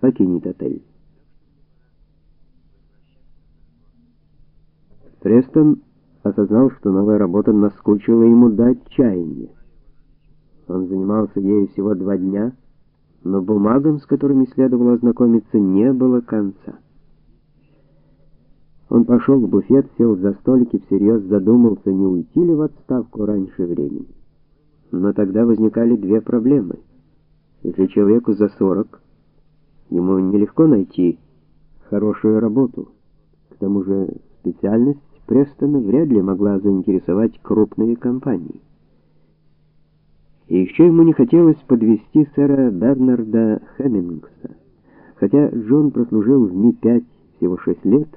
покинет отель. Престон осознал, что новая работа наскучила ему до отчаяния. Он занимался ею всего два дня, но бумагам, с которыми следовало ознакомиться, не было конца. Он пошел в буфет, сел за столик и всерьез задумался, не уйти ли в отставку раньше времени. Но тогда возникали две проблемы. Если человеку за 40, ему нелегко найти хорошую работу. К тому же специальность Престона вряд ли могла заинтересовать крупные компании. И еще ему не хотелось подвести сэра Бернарда Хеммингса. Хотя Джон прослужил в Ми-5 всего 6 лет,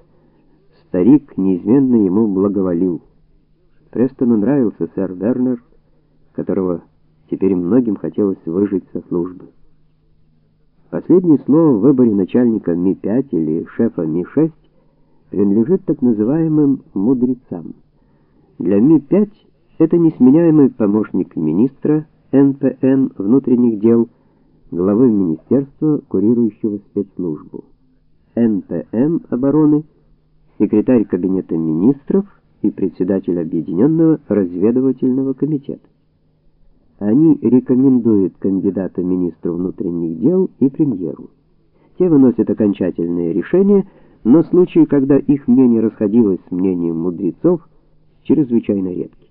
старик неизменно ему благоволил. Престону нравился сэр Бернард, которого теперь многим хотелось выжить со службы. Последнее слово в выборе начальника Ми-5 или шефа Ми-6 принадлежит так называемым мудрецам. Для Ми-5 это несменяемый помощник министра НПН внутренних дел, главы министерства, курирующего спецслужбу. НПН обороны, секретарь кабинета министров и председатель объединенного разведывательного комитета. Они рекомендуют кандидата министру внутренних дел и премьеру. Те выносят окончательные решения но случаи, когда их мнение расходилось с мнением мудрецов, чрезвычайно редки.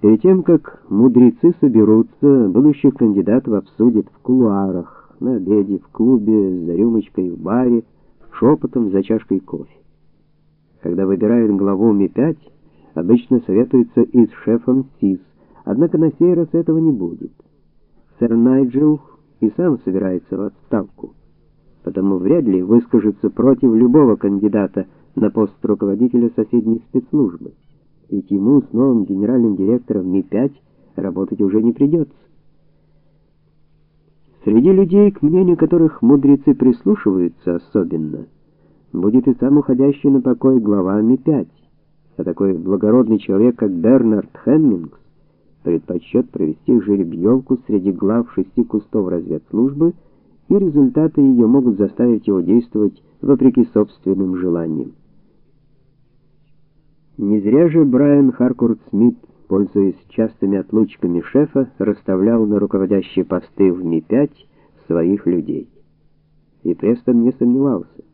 Перед тем, как мудрецы соберутся, будущих кандидатов обсудят в кулуарах, на обеде, в клубе, за рюмочкой в баре, шепотом за чашкой кофе. Когда выбирают главу Ми-5, обычно советуются и с шефом СИС, однако на сей раз этого не будет. Сэр Найджел и сам собирается в отставку потому вряд ли выскажется против любого кандидата на пост руководителя соседней спецслужбы. Ведь ему с новым генеральным директором Ми-5 работать уже не придется. Среди людей, к мнению которых мудрецы прислушиваются особенно, будет и сам уходящий на покой глава Ми-5. А такой благородный человек, как Бернард Хеммингс, предпочтет провести жеребьевку среди глав шести кустов разведслужбы и результаты ее могут заставить его действовать вопреки собственным желаниям. Не зря же Брайан Харкорт Смит, пользуясь частыми отлучками шефа, расставлял на руководящие посты в Ми-5 своих людей. И Престон не сомневался.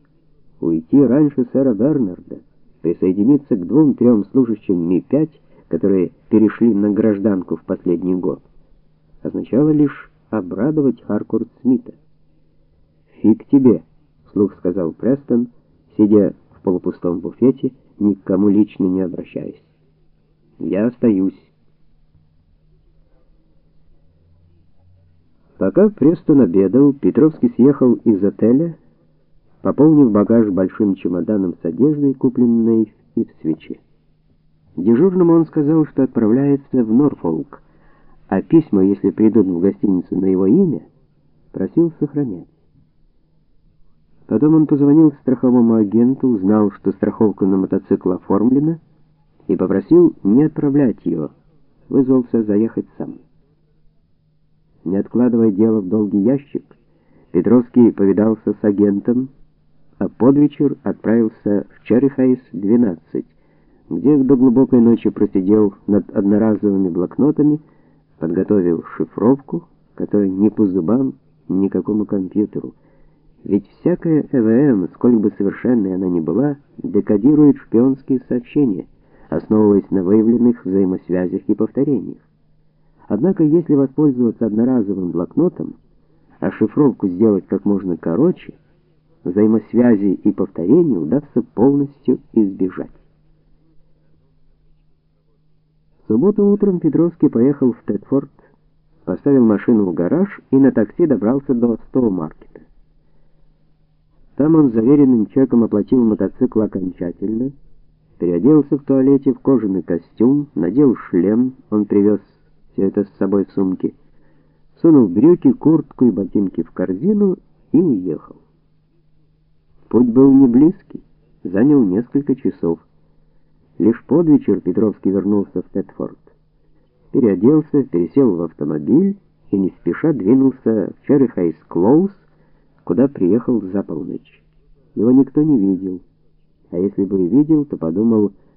Уйти раньше сэра Бернарда, присоединиться к двум-трем служащим Ми-5, которые перешли на гражданку в последний год, означало лишь обрадовать Харкорт Смита. «Фиг тебе», — вслух сказал Престон, сидя в полупустом буфете, ни к кому лично не обращаясь. «Я остаюсь». Пока Престон обедал, Петровский съехал из отеля, пополнив багаж большим чемоданом с одеждой, купленной в Ипсвиче. Дежурному он сказал, что отправляется в Норфолк, а письма, если придут в гостиницу на его имя, просил сохранять. Потом он позвонил страховому агенту, узнал, что страховка на мотоцикл оформлена, и попросил не отправлять ее. Вызвался заехать сам. Не откладывая дело в долгий ящик, Петровский повидался с агентом, а под вечер отправился в Черрихайс 12, где до глубокой ночи просидел над одноразовыми блокнотами, подготовил шифровку, которая не по зубам никакому компьютеру. Ведь всякая ЭВМ, сколь бы совершенной она ни была, декодирует шпионские сообщения, основываясь на выявленных взаимосвязях и повторениях. Однако, если воспользоваться одноразовым блокнотом, а шифровку сделать как можно короче, взаимосвязи и повторений удастся полностью избежать. В субботу утром Петровский поехал в Тетфорд, поставил машину в гараж и на такси добрался до Стоу-маркета. Там он заверенным чеком оплатил мотоцикл окончательно, переоделся в туалете в кожаный костюм, надел шлем, он привез все это с собой в сумке, сунул брюки, куртку и ботинки в корзину и уехал. Путь был не близкий, занял несколько часов. Лишь под вечер Петровский вернулся в Тетфорд. Переоделся, пересел в автомобиль и не спеша двинулся в Черрихайс-Клоус, куда приехал за полночь. Его никто не видел, а если бы и видел, то подумал,